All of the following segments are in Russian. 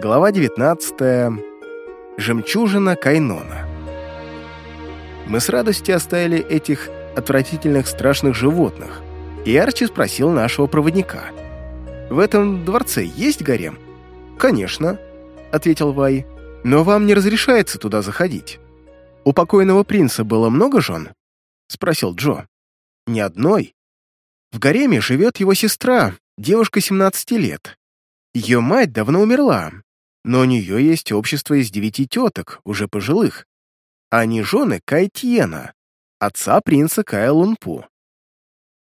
Глава 19. Жемчужина Кайнона. Мы с радостью оставили этих отвратительных страшных животных, и Арчи спросил нашего проводника. «В этом дворце есть гарем?» «Конечно», — ответил Вай, — «но вам не разрешается туда заходить». «У покойного принца было много жен?» — спросил Джо. «Ни одной. В гареме живет его сестра, девушка 17 лет. Ее мать давно умерла, но у нее есть общество из девяти теток, уже пожилых. Они жены Кайтьена, отца принца Кая Лунпу.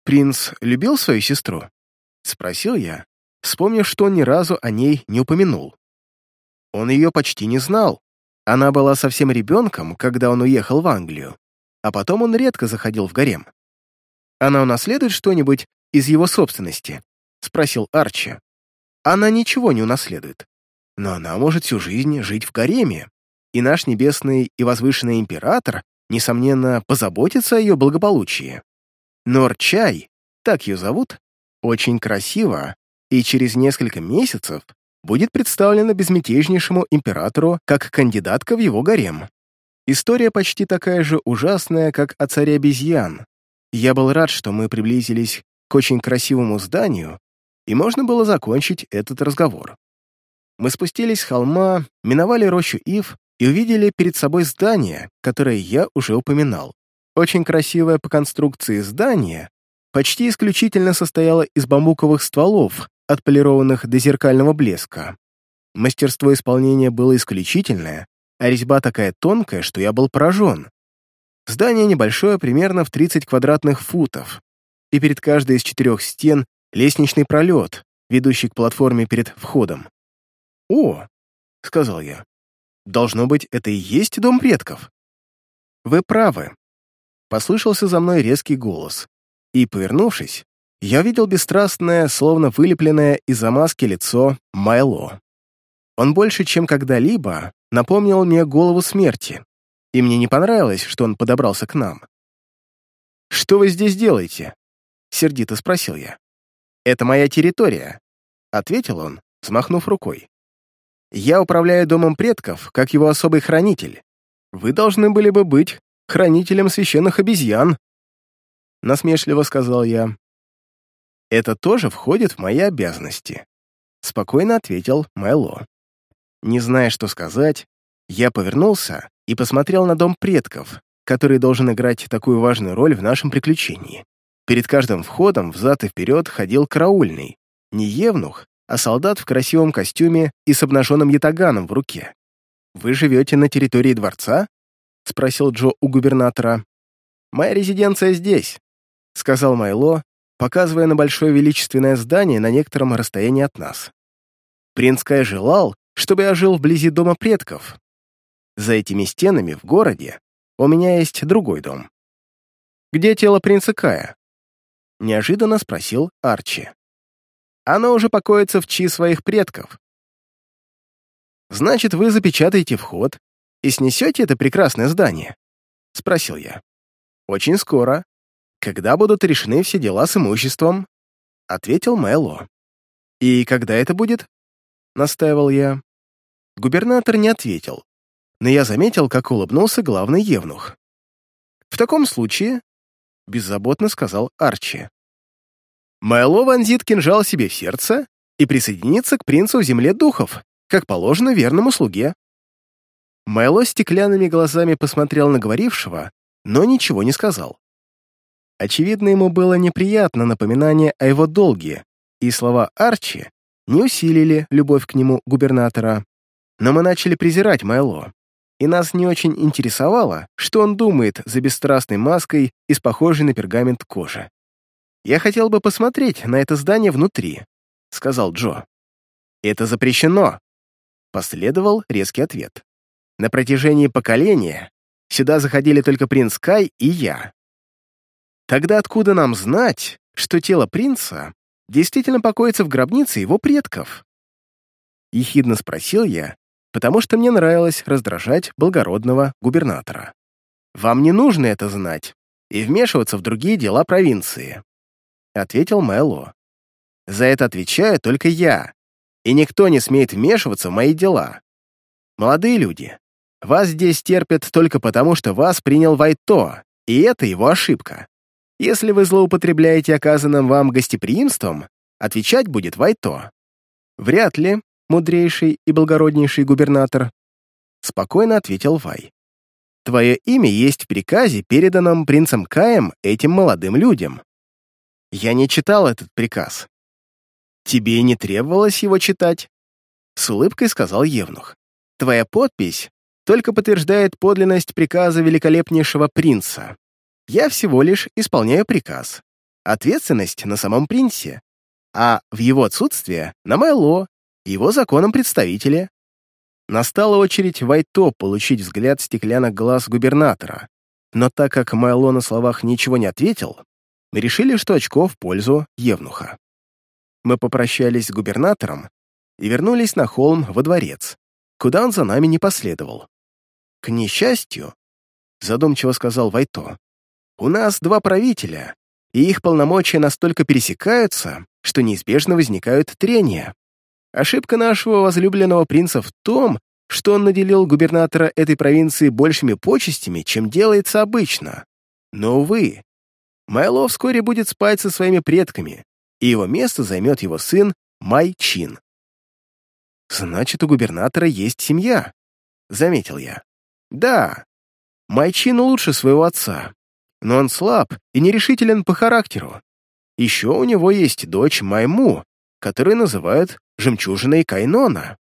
«Принц любил свою сестру?» — спросил я, вспомнив, что он ни разу о ней не упомянул. Он ее почти не знал. Она была совсем ребенком, когда он уехал в Англию, а потом он редко заходил в гарем. «Она унаследует что-нибудь из его собственности?» — спросил Арчи. «Она ничего не унаследует но она может всю жизнь жить в гареме, и наш небесный и возвышенный император, несомненно, позаботится о ее благополучии. Норчай, так ее зовут, очень красиво, и через несколько месяцев будет представлена безмятежнейшему императору как кандидатка в его гарем. История почти такая же ужасная, как о царе обезьян. Я был рад, что мы приблизились к очень красивому зданию, и можно было закончить этот разговор. Мы спустились с холма, миновали рощу ив и увидели перед собой здание, которое я уже упоминал. Очень красивое по конструкции здание почти исключительно состояло из бамбуковых стволов, отполированных до зеркального блеска. Мастерство исполнения было исключительное, а резьба такая тонкая, что я был поражен. Здание небольшое, примерно в 30 квадратных футов, и перед каждой из четырех стен лестничный пролет, ведущий к платформе перед входом. «О!» — сказал я. «Должно быть, это и есть дом предков». «Вы правы», — послышался за мной резкий голос. И, повернувшись, я видел бесстрастное, словно вылепленное из-за маски лицо Майло. Он больше, чем когда-либо, напомнил мне голову смерти, и мне не понравилось, что он подобрался к нам. «Что вы здесь делаете?» — сердито спросил я. «Это моя территория», — ответил он, взмахнув рукой. Я управляю домом предков, как его особый хранитель. Вы должны были бы быть хранителем священных обезьян. Насмешливо сказал я. Это тоже входит в мои обязанности. Спокойно ответил Майло. Не зная, что сказать, я повернулся и посмотрел на дом предков, который должен играть такую важную роль в нашем приключении. Перед каждым входом взад и вперед ходил караульный, не евнух, а солдат в красивом костюме и с обнаженным ятаганом в руке. «Вы живете на территории дворца?» — спросил Джо у губернатора. «Моя резиденция здесь», — сказал Майло, показывая на большое величественное здание на некотором расстоянии от нас. «Принц Кай желал, чтобы я жил вблизи дома предков. За этими стенами в городе у меня есть другой дом». «Где тело принца Кая?» — неожиданно спросил Арчи. Оно уже покоится в чи своих предков. «Значит, вы запечатаете вход и снесете это прекрасное здание?» — спросил я. «Очень скоро. Когда будут решены все дела с имуществом?» — ответил Мэлло. «И когда это будет?» — настаивал я. Губернатор не ответил, но я заметил, как улыбнулся главный евнух. «В таком случае», — беззаботно сказал Арчи, Майло вонзит кинжал себе в сердце и присоединится к принцу в земле духов, как положено верному слуге. Майло стеклянными глазами посмотрел на говорившего, но ничего не сказал. Очевидно, ему было неприятно напоминание о его долге, и слова Арчи не усилили любовь к нему губернатора. Но мы начали презирать Майло, и нас не очень интересовало, что он думает за бесстрастной маской из похожей на пергамент кожи. «Я хотел бы посмотреть на это здание внутри», — сказал Джо. «Это запрещено», — последовал резкий ответ. «На протяжении поколения сюда заходили только принц Кай и я. Тогда откуда нам знать, что тело принца действительно покоится в гробнице его предков?» Ехидно спросил я, потому что мне нравилось раздражать благородного губернатора. «Вам не нужно это знать и вмешиваться в другие дела провинции. — ответил Мэлло. «За это отвечаю только я. и никто не смеет вмешиваться в мои дела. Молодые люди, вас здесь терпят только потому, что вас принял Вайто, и это его ошибка. Если вы злоупотребляете оказанным вам гостеприимством, отвечать будет Вайто. Вряд ли, мудрейший и благороднейший губернатор, спокойно ответил Вай. Твое имя есть в приказе, переданном принцем Каем этим молодым людям. Я не читал этот приказ. Тебе не требовалось его читать? С улыбкой сказал Евнух. Твоя подпись только подтверждает подлинность приказа великолепнейшего принца. Я всего лишь исполняю приказ. Ответственность на самом принце, а в его отсутствие на Майло, его законом представителе. Настала очередь Вайто получить взгляд стеклянных глаз губернатора, но так как Майло на словах ничего не ответил, решили, что очко в пользу Евнуха. Мы попрощались с губернатором и вернулись на холм во дворец, куда он за нами не последовал. «К несчастью», — задумчиво сказал Вайто, «у нас два правителя, и их полномочия настолько пересекаются, что неизбежно возникают трения. Ошибка нашего возлюбленного принца в том, что он наделил губернатора этой провинции большими почестями, чем делается обычно. Но, увы, Майло вскоре будет спать со своими предками, и его место займет его сын Май Чин. «Значит, у губернатора есть семья», — заметил я. Да, Майчин лучше своего отца, но он слаб и нерешителен по характеру. Еще у него есть дочь Майму, которую называют жемчужиной Кайнона.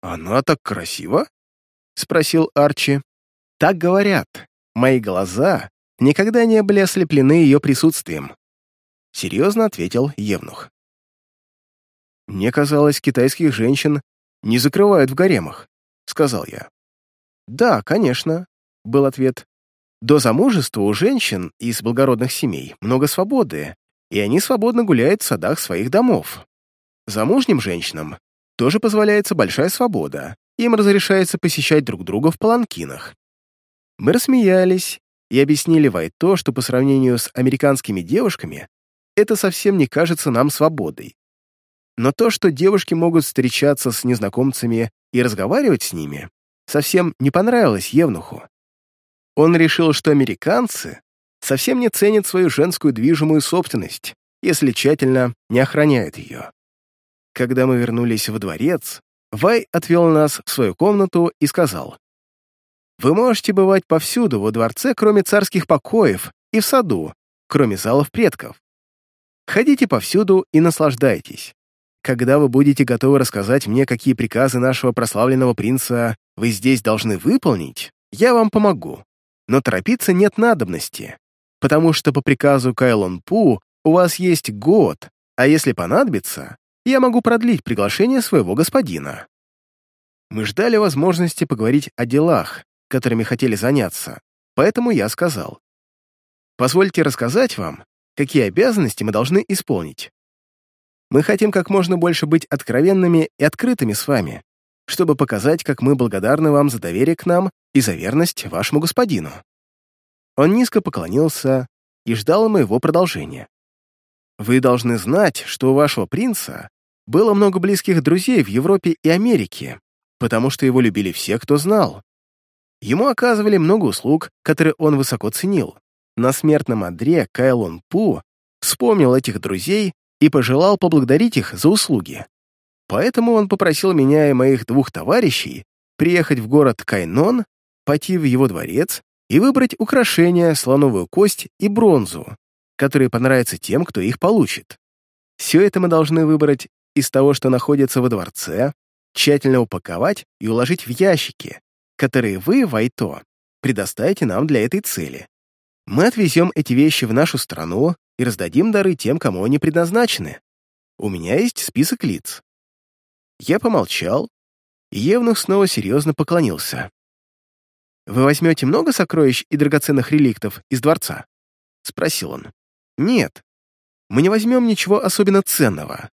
«Она так красива?» — спросил Арчи. «Так говорят. Мои глаза никогда не были ослеплены ее присутствием», — серьезно ответил Евнух. «Мне казалось, китайских женщин не закрывают в гаремах», — сказал я. «Да, конечно», — был ответ. «До замужества у женщин из благородных семей много свободы, и они свободно гуляют в садах своих домов. Замужним женщинам тоже позволяется большая свобода, им разрешается посещать друг друга в паланкинах. Мы рассмеялись и объяснили Вайто, что по сравнению с американскими девушками это совсем не кажется нам свободой. Но то, что девушки могут встречаться с незнакомцами и разговаривать с ними, совсем не понравилось Евнуху. Он решил, что американцы совсем не ценят свою женскую движимую собственность, если тщательно не охраняют ее. Когда мы вернулись во дворец, Вай отвел нас в свою комнату и сказал, «Вы можете бывать повсюду во дворце, кроме царских покоев, и в саду, кроме залов предков. Ходите повсюду и наслаждайтесь. Когда вы будете готовы рассказать мне, какие приказы нашего прославленного принца вы здесь должны выполнить, я вам помогу. Но торопиться нет надобности, потому что по приказу Кайлон Пу у вас есть год, а если понадобится, я могу продлить приглашение своего господина. Мы ждали возможности поговорить о делах, которыми хотели заняться, поэтому я сказал. Позвольте рассказать вам, какие обязанности мы должны исполнить. Мы хотим как можно больше быть откровенными и открытыми с вами, чтобы показать, как мы благодарны вам за доверие к нам и за верность вашему господину». Он низко поклонился и ждал моего продолжения. «Вы должны знать, что у вашего принца было много близких друзей в Европе и Америке, потому что его любили все, кто знал. Ему оказывали много услуг, которые он высоко ценил. На смертном одре Кайлон Пу вспомнил этих друзей и пожелал поблагодарить их за услуги. Поэтому он попросил меня и моих двух товарищей приехать в город Кайнон, пойти в его дворец и выбрать украшения, слоновую кость и бронзу, которые понравятся тем, кто их получит. Все это мы должны выбрать из того, что находится во дворце, тщательно упаковать и уложить в ящики, которые вы, Вайто, предоставите нам для этой цели. Мы отвезем эти вещи в нашу страну и раздадим дары тем, кому они предназначены. У меня есть список лиц». Я помолчал, и Евнух снова серьезно поклонился. «Вы возьмете много сокровищ и драгоценных реликтов из дворца?» — спросил он. «Нет, мы не возьмем ничего особенно ценного.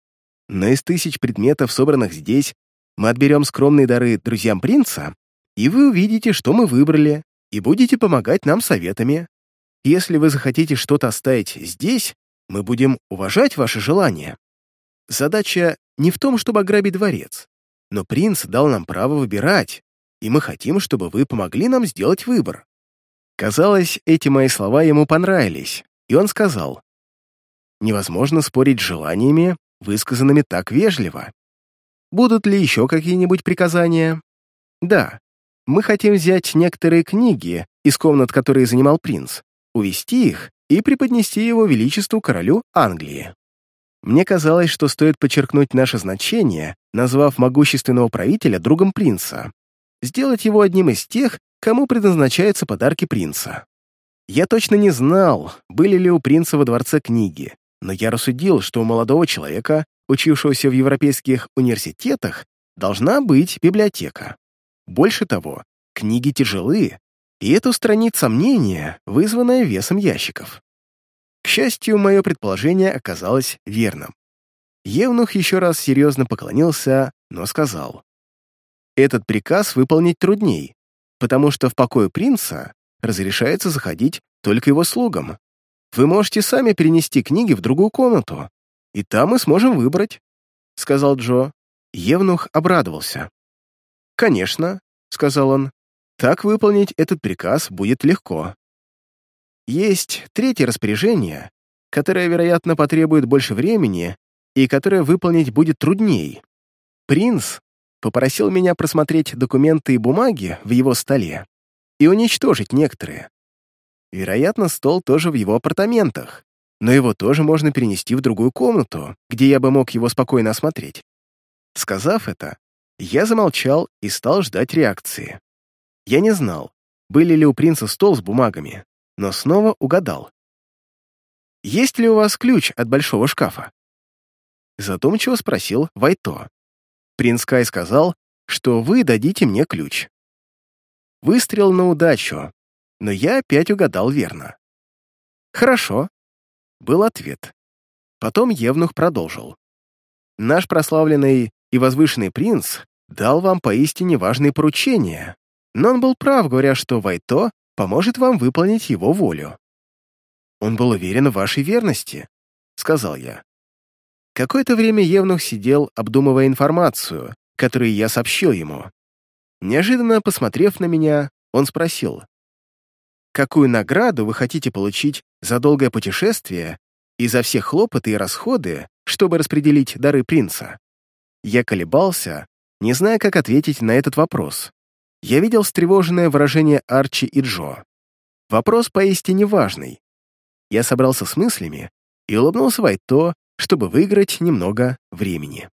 Но из тысяч предметов, собранных здесь, мы отберем скромные дары друзьям принца, и вы увидите, что мы выбрали, и будете помогать нам советами. Если вы захотите что-то оставить здесь, мы будем уважать ваши желания. Задача не в том, чтобы ограбить дворец, но принц дал нам право выбирать, и мы хотим, чтобы вы помогли нам сделать выбор». Казалось, эти мои слова ему понравились, и он сказал, «Невозможно спорить с желаниями, высказанными так вежливо. Будут ли еще какие-нибудь приказания?» «Да, мы хотим взять некоторые книги из комнат, которые занимал принц, увести их и преподнести его величеству королю Англии. Мне казалось, что стоит подчеркнуть наше значение, назвав могущественного правителя другом принца, сделать его одним из тех, кому предназначаются подарки принца. Я точно не знал, были ли у принца во дворце книги, но я рассудил, что у молодого человека, учившегося в европейских университетах, должна быть библиотека. Больше того, книги тяжелы, и это устранит сомнение, вызванное весом ящиков. К счастью, мое предположение оказалось верным. Евнух еще раз серьезно поклонился, но сказал, «Этот приказ выполнить трудней, потому что в покое принца разрешается заходить только его слугам. Вы можете сами перенести книги в другую комнату, и там мы сможем выбрать», — сказал Джо. Евнух обрадовался. «Конечно», — сказал он, — «так выполнить этот приказ будет легко». Есть третье распоряжение, которое, вероятно, потребует больше времени и которое выполнить будет трудней. Принц попросил меня просмотреть документы и бумаги в его столе и уничтожить некоторые. Вероятно, стол тоже в его апартаментах, но его тоже можно перенести в другую комнату, где я бы мог его спокойно осмотреть. Сказав это, я замолчал и стал ждать реакции. Я не знал, были ли у принца стол с бумагами, но снова угадал. «Есть ли у вас ключ от большого шкафа?» Задумчиво спросил Вайто. Принц Кай сказал, что вы дадите мне ключ. Выстрел на удачу, но я опять угадал верно. «Хорошо», — был ответ. Потом Евнух продолжил. «Наш прославленный и возвышенный принц дал вам поистине важные поручения, но он был прав, говоря, что Вайто поможет вам выполнить его волю. Он был уверен в вашей верности, сказал я. Какое-то время Евнух сидел, обдумывая информацию, которую я сообщил ему. Неожиданно, посмотрев на меня, он спросил, «Какую награду вы хотите получить за долгое путешествие и за все хлопоты и расходы, чтобы распределить дары принца?» Я колебался, не зная, как ответить на этот вопрос. Я видел встревоженное выражение Арчи и Джо. Вопрос поистине важный. Я собрался с мыслями и улыбнулся Вайто, чтобы выиграть немного времени.